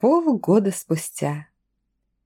Полгода спустя.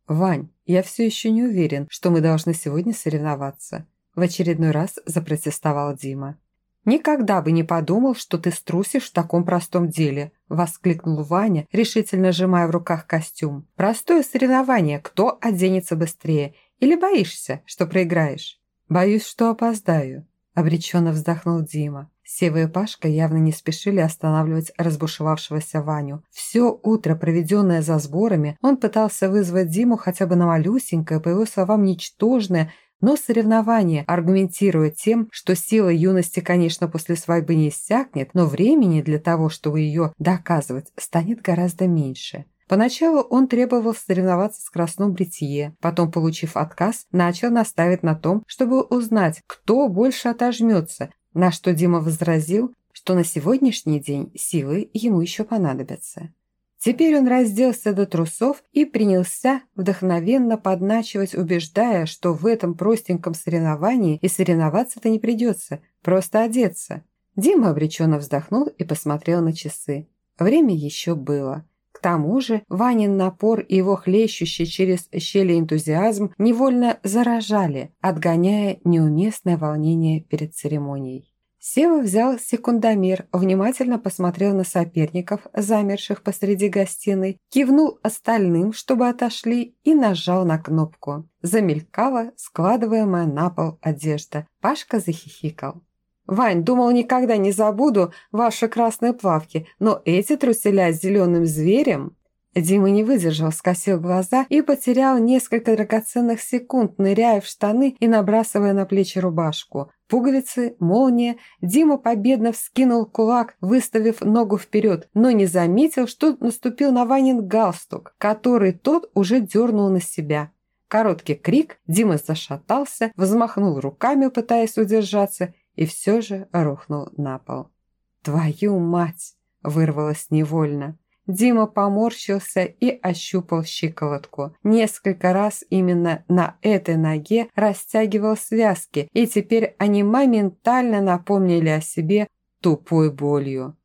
«Вань, я все еще не уверен, что мы должны сегодня соревноваться», в очередной раз запротестовал Дима. «Никогда бы не подумал, что ты струсишь в таком простом деле», – воскликнул Ваня, решительно сжимая в руках костюм. «Простое соревнование, кто оденется быстрее. Или боишься, что проиграешь?» «Боюсь, что опоздаю», – обреченно вздохнул Дима. Сева и Пашка явно не спешили останавливать разбушевавшегося Ваню. Все утро, проведенное за сборами, он пытался вызвать Диму хотя бы на малюсенькое, по его словам, ничтожное, но соревнование, аргументируя тем, что сила юности, конечно, после свадьбы не иссякнет, но времени для того, чтобы ее доказывать, станет гораздо меньше. Поначалу он требовал соревноваться с красном бритье, потом, получив отказ, начал наставить на том, чтобы узнать, кто больше отожмется, на что Дима возразил, что на сегодняшний день силы ему еще понадобятся. Теперь он разделся до трусов и принялся вдохновенно подначивать, убеждая, что в этом простеньком соревновании и соревноваться-то не придется, просто одеться. Дима обреченно вздохнул и посмотрел на часы. Время еще было. Тому же Ванин напор и его хлещущий через щели энтузиазм невольно заражали, отгоняя неуместное волнение перед церемонией. Сева взял секундомер, внимательно посмотрел на соперников, замерших посреди гостиной, кивнул остальным, чтобы отошли, и нажал на кнопку. Замелькала складываемая на пол одежда. Пашка захихикал. «Вань, думал, никогда не забуду ваши красные плавки, но эти труселя с зеленым зверем...» Дима не выдержал, скосил глаза и потерял несколько драгоценных секунд, ныряя в штаны и набрасывая на плечи рубашку. Пуговицы, молния. Дима победно вскинул кулак, выставив ногу вперед, но не заметил, что наступил на Ванин галстук, который тот уже дернул на себя. Короткий крик, Дима зашатался, взмахнул руками, пытаясь удержаться, и все же рухнул на пол. «Твою мать!» – вырвалось невольно. Дима поморщился и ощупал щиколотку. Несколько раз именно на этой ноге растягивал связки, и теперь они моментально напомнили о себе тупой болью.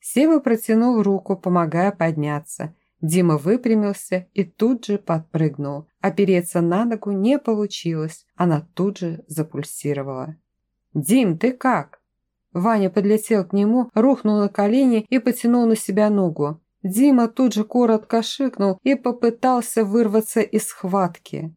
Сева протянул руку, помогая подняться. Дима выпрямился и тут же подпрыгнул. Опереться на ногу не получилось, она тут же запульсировала. «Дим, ты как?» Ваня подлетел к нему, рухнул на колени и потянул на себя ногу. Дима тут же коротко шикнул и попытался вырваться из схватки.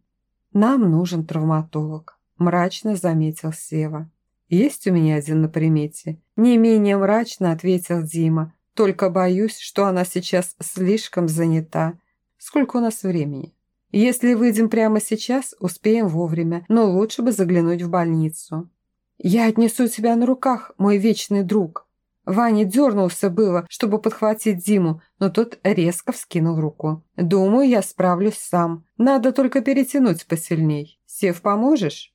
«Нам нужен травматолог», – мрачно заметил Сева. «Есть у меня один на примете». Не менее мрачно ответил Дима. «Только боюсь, что она сейчас слишком занята. Сколько у нас времени?» «Если выйдем прямо сейчас, успеем вовремя, но лучше бы заглянуть в больницу». «Я отнесу тебя на руках, мой вечный друг», Ваня дернулся было, чтобы подхватить Диму, но тот резко вскинул руку. «Думаю, я справлюсь сам. Надо только перетянуть посильней. Сев, поможешь?»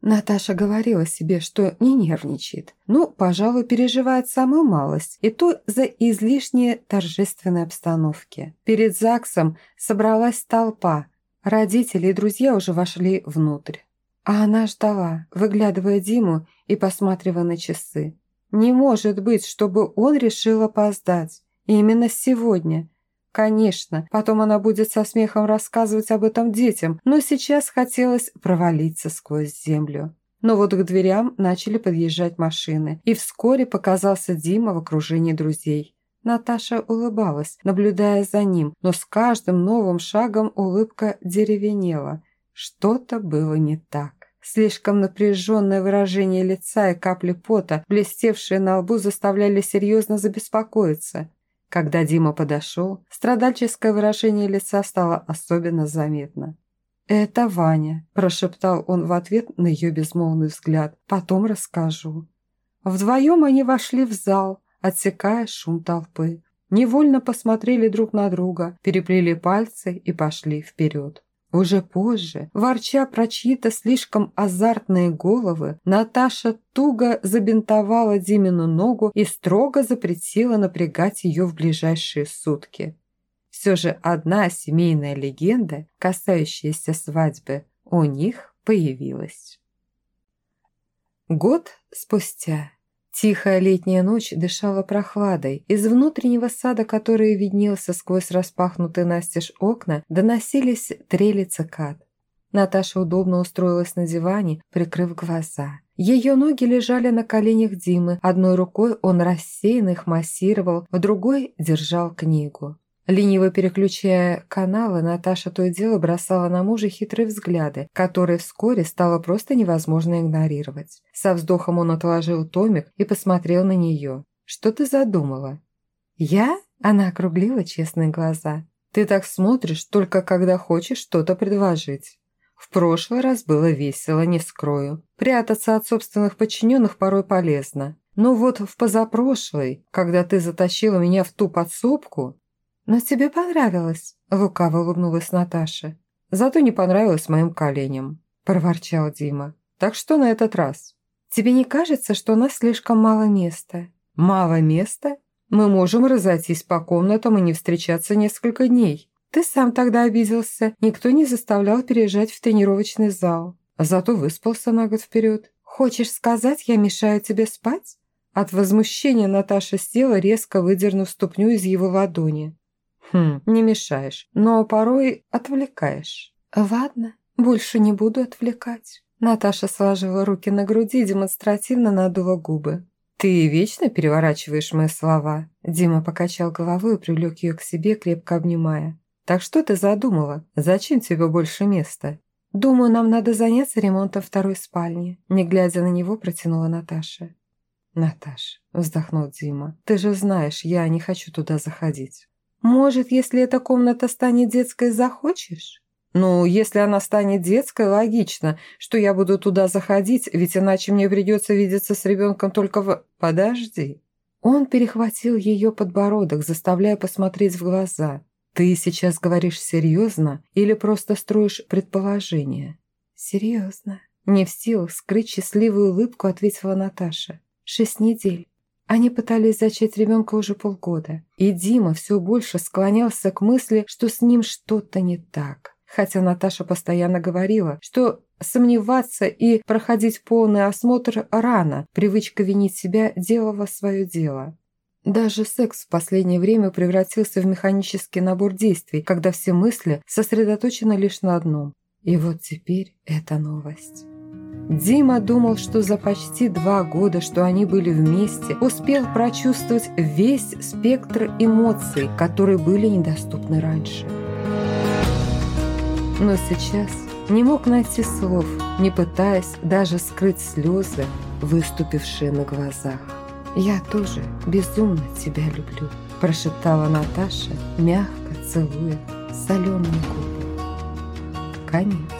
Наташа говорила себе, что не нервничает. Ну, пожалуй, переживает самую малость, и то за излишние торжественной обстановки. Перед ЗАГСом собралась толпа. Родители и друзья уже вошли внутрь. А она ждала, выглядывая Диму и посматривая на часы. Не может быть, чтобы он решил опоздать. именно сегодня. Конечно, потом она будет со смехом рассказывать об этом детям, но сейчас хотелось провалиться сквозь землю. Но вот к дверям начали подъезжать машины, и вскоре показался Дима в окружении друзей. Наташа улыбалась, наблюдая за ним, но с каждым новым шагом улыбка деревенела. Что-то было не так. Слишком напряженное выражение лица и капли пота, блестевшие на лбу, заставляли серьезно забеспокоиться. Когда Дима подошел, страдальческое выражение лица стало особенно заметно. «Это Ваня», – прошептал он в ответ на ее безмолвный взгляд. «Потом расскажу». Вдвоем они вошли в зал, отсекая шум толпы. Невольно посмотрели друг на друга, переплели пальцы и пошли вперед. Уже позже, ворча про чьи-то слишком азартные головы, Наташа туго забинтовала Димину ногу и строго запретила напрягать ее в ближайшие сутки. Все же одна семейная легенда, касающаяся свадьбы, у них появилась. Год спустя. Тихая летняя ночь дышала прохладой. Из внутреннего сада, который виднелся сквозь распахнутые настежь окна, доносились трели цикад. Наташа удобно устроилась на диване, прикрыв глаза. Ее ноги лежали на коленях Димы. Одной рукой он рассеянно их массировал, в другой держал книгу. Лениво переключая каналы, Наташа то и дело бросала на мужа хитрые взгляды, которые вскоре стало просто невозможно игнорировать. Со вздохом он отложил томик и посмотрел на нее. «Что ты задумала?» «Я?» – она округлила честные глаза. «Ты так смотришь, только когда хочешь что-то предложить». В прошлый раз было весело, не скрою. Прятаться от собственных подчиненных порой полезно. Но вот в позапрошлый, когда ты затащила меня в ту подсобку, «Но тебе понравилось», – лукаво улыбнулась Наташа. «Зато не понравилось моим коленям», – проворчал Дима. «Так что на этот раз?» «Тебе не кажется, что у нас слишком мало места?» «Мало места? Мы можем разойтись по комнатам и не встречаться несколько дней. Ты сам тогда обиделся. Никто не заставлял переезжать в тренировочный зал. Зато выспался на год вперед. Хочешь сказать, я мешаю тебе спать?» От возмущения Наташа села, резко выдернув ступню из его ладони. Хм, не мешаешь, но порой отвлекаешь. Ладно, больше не буду отвлекать. Наташа сложила руки на груди и демонстративно надула губы. «Ты вечно переворачиваешь мои слова?» Дима покачал головой и привлек ее к себе, крепко обнимая. «Так что ты задумала? Зачем тебе больше места?» «Думаю, нам надо заняться ремонтом второй спальни», не глядя на него, протянула Наташа. «Наташ», вздохнул Дима, «ты же знаешь, я не хочу туда заходить». Может, если эта комната станет детской, захочешь? Ну, если она станет детской, логично, что я буду туда заходить, ведь иначе мне придется видеться с ребенком только в... Подожди. Он перехватил ее подбородок, заставляя посмотреть в глаза. Ты сейчас говоришь серьезно или просто строишь предположение? Серьезно. Не в силах скрыть счастливую улыбку, ответила Наташа. Шесть недель. Они пытались зачать ребенка уже полгода, и Дима все больше склонялся к мысли, что с ним что-то не так. Хотя Наташа постоянно говорила, что сомневаться и проходить полный осмотр рано, привычка винить себя делала свое дело. Даже секс в последнее время превратился в механический набор действий, когда все мысли сосредоточены лишь на одном. И вот теперь эта новость. Дима думал, что за почти два года, что они были вместе, успел прочувствовать весь спектр эмоций, которые были недоступны раньше. Но сейчас не мог найти слов, не пытаясь даже скрыть слезы, выступившие на глазах. «Я тоже безумно тебя люблю», – прошептала Наташа, мягко целуя соленые губы. Конец.